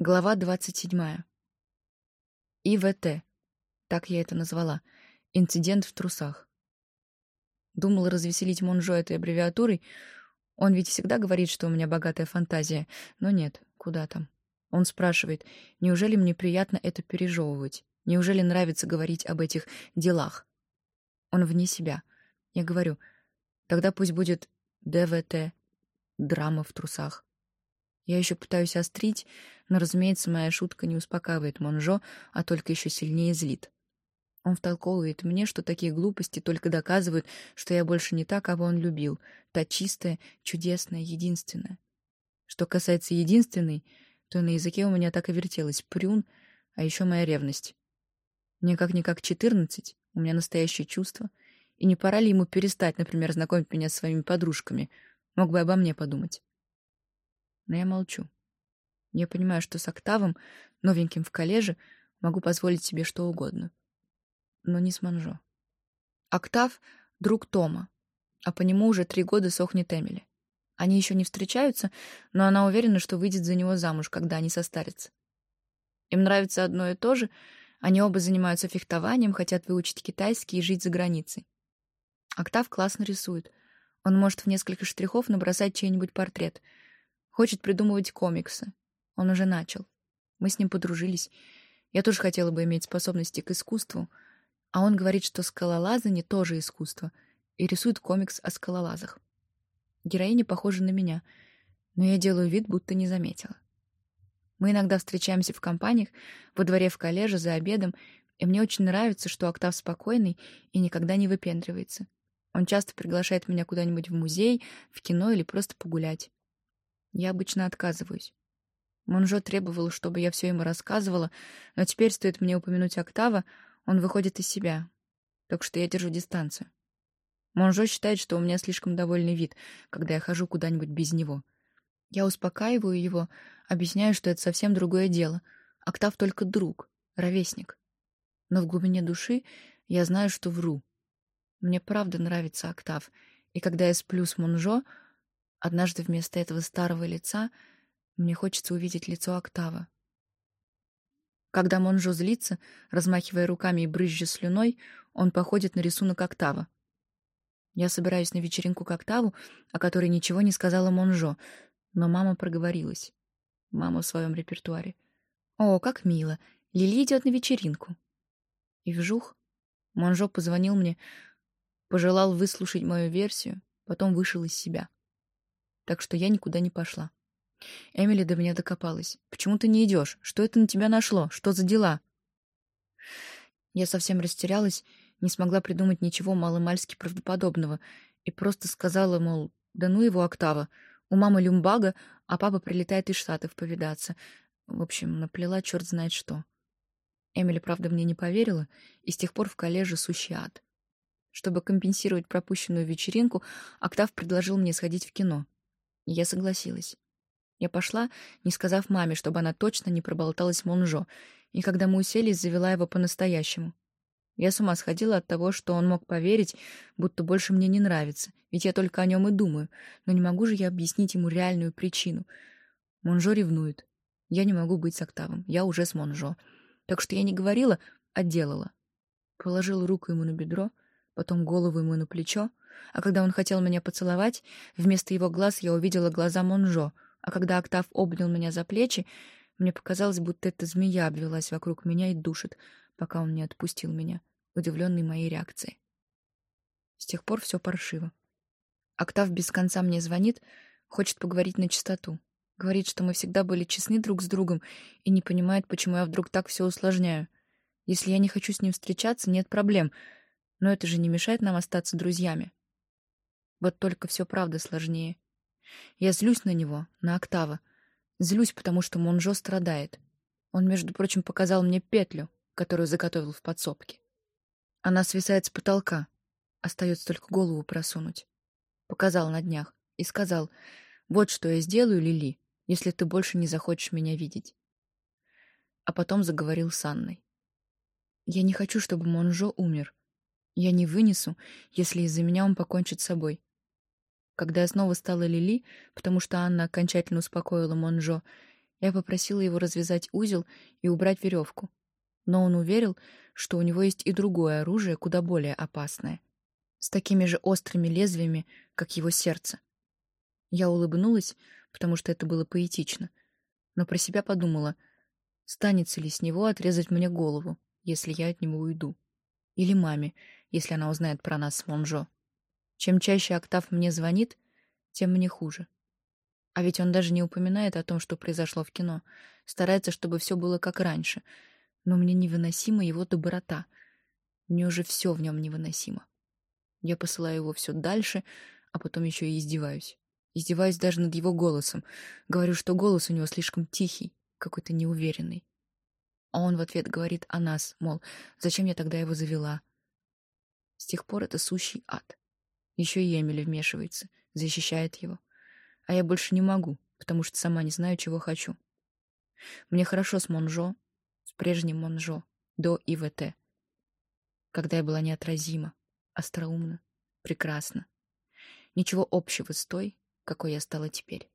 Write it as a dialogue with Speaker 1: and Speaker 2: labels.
Speaker 1: Глава 27. ИВТ. Так я это назвала. Инцидент в трусах. Думала развеселить Монжо этой аббревиатурой. Он ведь всегда говорит, что у меня богатая фантазия. Но нет, куда там. Он спрашивает, неужели мне приятно это пережевывать? Неужели нравится говорить об этих делах? Он вне себя. Я говорю, тогда пусть будет ДВТ, драма в трусах. Я еще пытаюсь острить, но, разумеется, моя шутка не успокаивает Монжо, а только еще сильнее злит. Он втолковывает мне, что такие глупости только доказывают, что я больше не та, кого он любил, та чистая, чудесная, единственная. Что касается единственной, то на языке у меня так и вертелось прюн, а еще моя ревность. Мне как-никак четырнадцать, у меня настоящее чувство, и не пора ли ему перестать, например, знакомить меня с своими подружками? Мог бы обо мне подумать но я молчу. Я понимаю, что с Октавом, новеньким в коллеже, могу позволить себе что угодно. Но не с Манжо. Октав — друг Тома, а по нему уже три года сохнет Эмили. Они еще не встречаются, но она уверена, что выйдет за него замуж, когда они состарятся. Им нравится одно и то же, они оба занимаются фехтованием, хотят выучить китайский и жить за границей. Октав классно рисует. Он может в несколько штрихов набросать чей-нибудь портрет — Хочет придумывать комиксы. Он уже начал. Мы с ним подружились. Я тоже хотела бы иметь способности к искусству. А он говорит, что скалолазание тоже искусство, и рисует комикс о скалолазах. Героиня похожа на меня, но я делаю вид, будто не заметила. Мы иногда встречаемся в компаниях, во дворе в коллеже, за обедом, и мне очень нравится, что Октав спокойный и никогда не выпендривается. Он часто приглашает меня куда-нибудь в музей, в кино или просто погулять. Я обычно отказываюсь. Монжо требовал, чтобы я все ему рассказывала, но теперь стоит мне упомянуть Октава, он выходит из себя. Так что я держу дистанцию. Монжо считает, что у меня слишком довольный вид, когда я хожу куда-нибудь без него. Я успокаиваю его, объясняю, что это совсем другое дело. Октав только друг, ровесник. Но в глубине души я знаю, что вру. Мне правда нравится Октав, и когда я сплю с Монжо, Однажды вместо этого старого лица мне хочется увидеть лицо Октава. Когда Монжо злится, размахивая руками и брызжа слюной, он походит на рисунок Октава. Я собираюсь на вечеринку к Октаву, о которой ничего не сказала Монжо, но мама проговорилась. Мама в своем репертуаре. «О, как мило! Лили идет на вечеринку!» И вжух. Монжо позвонил мне, пожелал выслушать мою версию, потом вышел из себя так что я никуда не пошла. Эмили до меня докопалась. «Почему ты не идешь? Что это на тебя нашло? Что за дела?» Я совсем растерялась, не смогла придумать ничего маломальски правдоподобного и просто сказала, мол, да ну его октава. У мамы люмбага, а папа прилетает из Штатов повидаться. В общем, наплела черт знает что. Эмили, правда, мне не поверила, и с тех пор в коллеже сущий ад. Чтобы компенсировать пропущенную вечеринку, Октав предложил мне сходить в кино — я согласилась. Я пошла, не сказав маме, чтобы она точно не проболталась Монжо, и когда мы уселись, завела его по-настоящему. Я с ума сходила от того, что он мог поверить, будто больше мне не нравится, ведь я только о нем и думаю, но не могу же я объяснить ему реальную причину. Монжо ревнует. Я не могу быть с Октавом, я уже с Монжо. Так что я не говорила, а делала. Положила руку ему на бедро, потом голову ему на плечо, а когда он хотел меня поцеловать, вместо его глаз я увидела глаза Монжо, а когда Октав обнял меня за плечи, мне показалось, будто эта змея обвелась вокруг меня и душит, пока он не отпустил меня, удивленный моей реакцией. С тех пор все паршиво. Октав без конца мне звонит, хочет поговорить на чистоту. Говорит, что мы всегда были честны друг с другом и не понимает, почему я вдруг так все усложняю. Если я не хочу с ним встречаться, нет проблем, но это же не мешает нам остаться друзьями. Вот только все правда сложнее. Я злюсь на него, на Октава. Злюсь, потому что Монжо страдает. Он, между прочим, показал мне петлю, которую заготовил в подсобке. Она свисает с потолка. Остается только голову просунуть. Показал на днях и сказал, вот что я сделаю, Лили, если ты больше не захочешь меня видеть. А потом заговорил с Анной. Я не хочу, чтобы Монжо умер. Я не вынесу, если из-за меня он покончит с собой. Когда я снова стала Лили, потому что Анна окончательно успокоила Монжо, Я попросила его развязать узел и убрать веревку, но он уверил, что у него есть и другое оружие, куда более опасное, с такими же острыми лезвиями, как его сердце. Я улыбнулась, потому что это было поэтично, но про себя подумала, станется ли с него отрезать мне голову, если я от него уйду. Или маме, если она узнает про нас с Монжо. Чем чаще Октав мне звонит, тем мне хуже. А ведь он даже не упоминает о том, что произошло в кино. Старается, чтобы все было как раньше. Но мне невыносима его доброта. Мне уже все в нем невыносимо. Я посылаю его все дальше, а потом еще и издеваюсь. Издеваюсь даже над его голосом. Говорю, что голос у него слишком тихий, какой-то неуверенный. А он в ответ говорит о нас, мол, зачем я тогда его завела. С тех пор это сущий ад. Еще и Эмили вмешивается, защищает его. А я больше не могу, потому что сама не знаю, чего хочу. Мне хорошо с Монжо, с прежним Монжо, до ИВТ. Когда я была неотразима, остроумна, прекрасна. Ничего общего с той, какой я стала теперь.